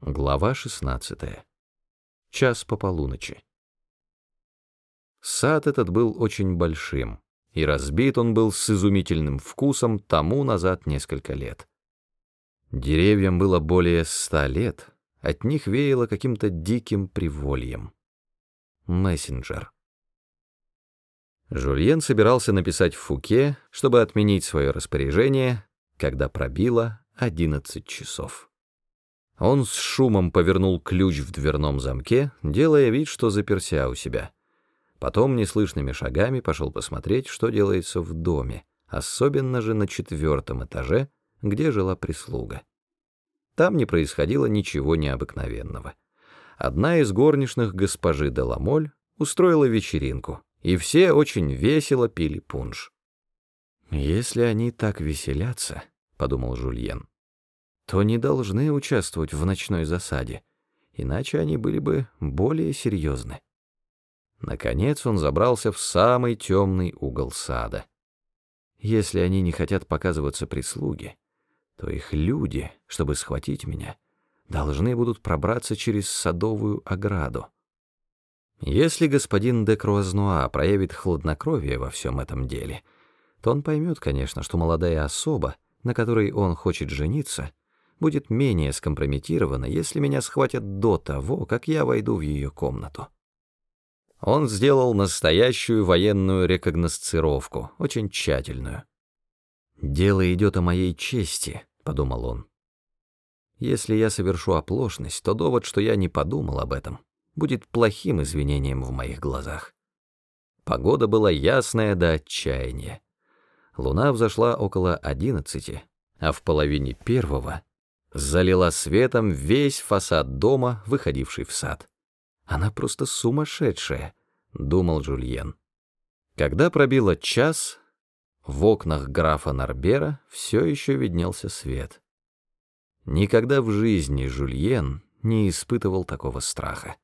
Глава 16. Час по полуночи. Сад этот был очень большим, и разбит он был с изумительным вкусом тому назад несколько лет. Деревьям было более ста лет, от них веяло каким-то диким привольем. Мессенджер. Жульен собирался написать в Фуке, чтобы отменить свое распоряжение, когда пробило одиннадцать часов. Он с шумом повернул ключ в дверном замке, делая вид, что заперся у себя. Потом неслышными шагами пошел посмотреть, что делается в доме, особенно же на четвертом этаже, где жила прислуга. Там не происходило ничего необыкновенного. Одна из горничных госпожи Деламоль устроила вечеринку, и все очень весело пили пунш. «Если они так веселятся», — подумал Жульен, то не должны участвовать в ночной засаде, иначе они были бы более серьезны. Наконец он забрался в самый темный угол сада. Если они не хотят показываться прислуге, то их люди, чтобы схватить меня, должны будут пробраться через садовую ограду. Если господин де Круазнуа проявит хладнокровие во всем этом деле, то он поймет, конечно, что молодая особа, на которой он хочет жениться, будет менее скомпрометирована, если меня схватят до того, как я войду в ее комнату. Он сделал настоящую военную рекогносцировку, очень тщательную. «Дело идет о моей чести», — подумал он. «Если я совершу оплошность, то довод, что я не подумал об этом, будет плохим извинением в моих глазах». Погода была ясная до отчаяния. Луна взошла около одиннадцати, а в половине первого залила светом весь фасад дома, выходивший в сад. Она просто сумасшедшая, думал Жульен. Когда пробило час, в окнах графа Нарбера все еще виднелся свет. Никогда в жизни Жульен не испытывал такого страха.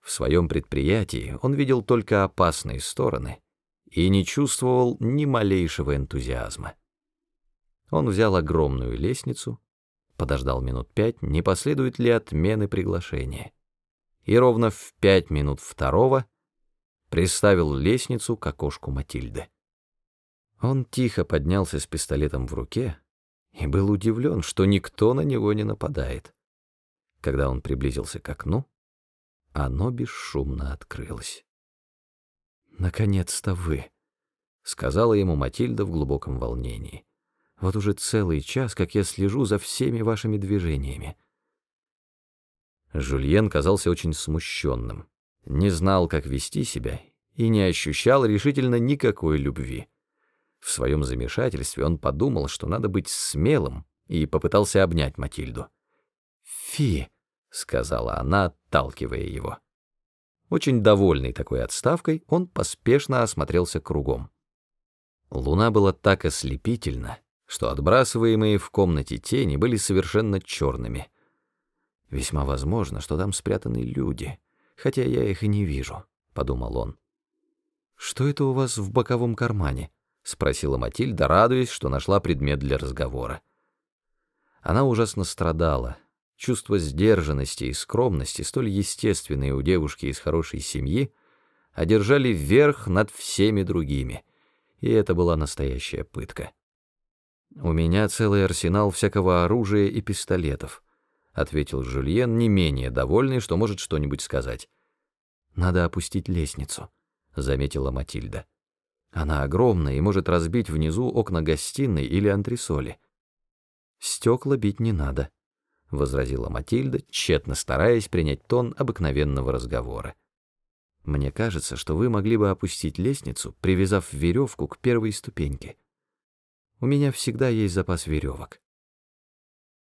В своем предприятии он видел только опасные стороны и не чувствовал ни малейшего энтузиазма. Он взял огромную лестницу, подождал минут пять, не последует ли отмены приглашения. И ровно в пять минут второго приставил лестницу к окошку Матильды. Он тихо поднялся с пистолетом в руке и был удивлен, что никто на него не нападает. Когда он приблизился к окну, оно бесшумно открылось. «Наконец-то вы», — сказала ему Матильда в глубоком волнении. Вот уже целый час, как я слежу за всеми вашими движениями. Жульен казался очень смущенным, не знал, как вести себя и не ощущал решительно никакой любви. В своем замешательстве он подумал, что надо быть смелым, и попытался обнять Матильду. «Фи!» — сказала она, отталкивая его. Очень довольный такой отставкой, он поспешно осмотрелся кругом. Луна была так ослепительна, что отбрасываемые в комнате тени были совершенно черными. «Весьма возможно, что там спрятаны люди, хотя я их и не вижу», — подумал он. «Что это у вас в боковом кармане?» — спросила Матильда, радуясь, что нашла предмет для разговора. Она ужасно страдала. Чувство сдержанности и скромности, столь естественные у девушки из хорошей семьи, одержали верх над всеми другими, и это была настоящая пытка. «У меня целый арсенал всякого оружия и пистолетов», — ответил Жюльен, не менее довольный, что может что-нибудь сказать. «Надо опустить лестницу», — заметила Матильда. «Она огромная и может разбить внизу окна гостиной или антресоли». «Стекла бить не надо», — возразила Матильда, тщетно стараясь принять тон обыкновенного разговора. «Мне кажется, что вы могли бы опустить лестницу, привязав веревку к первой ступеньке». У меня всегда есть запас веревок.